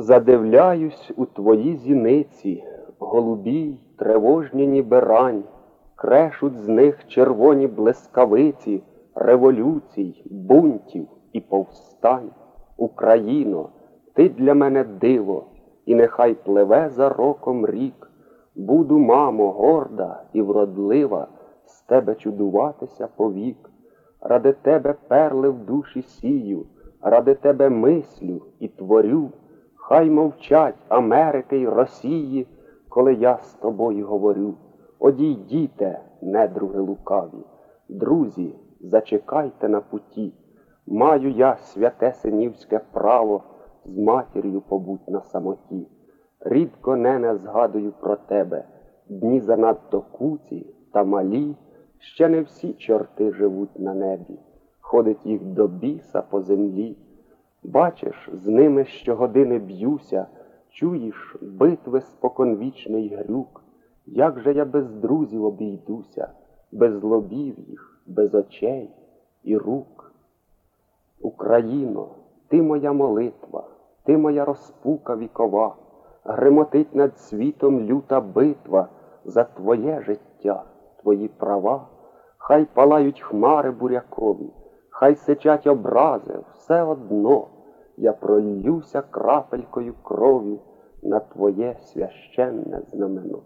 Задивляюсь у твої зіниці, голубій, тривожні ніби рань, крешуть з них червоні блискавиці, революцій, бунтів і повстань. Україно, ти для мене диво, і нехай пливе за роком рік. Буду, мамо, горда і вродлива, з тебе чудуватися повік. Ради тебе перли в душі сію, ради тебе мислю і творю. Хай мовчать Америки й Росії, коли я з тобою говорю. Одійдіте, недруги лукаві, друзі, зачекайте на путі. Маю я святе синівське право з матір'ю побуть на самоті. Рідко нене згадую про тебе, дні занадто куці та малі, ще не всі чорти живуть на небі, ходить їх до біса по землі. Бачиш, з ними щогодини б'юся, чуєш битви споконвічний грюк. Як же я без друзів обійдуся, без лобів їх, без очей і рук? Україно, ти моя молитва, ти моя розпука вікова, гремотить над світом люта битва за твоє життя, твої права, хай палають хмари бурякові, хай сичать образи, все одно я пролюся крапелькою крові на твоє священне знамено.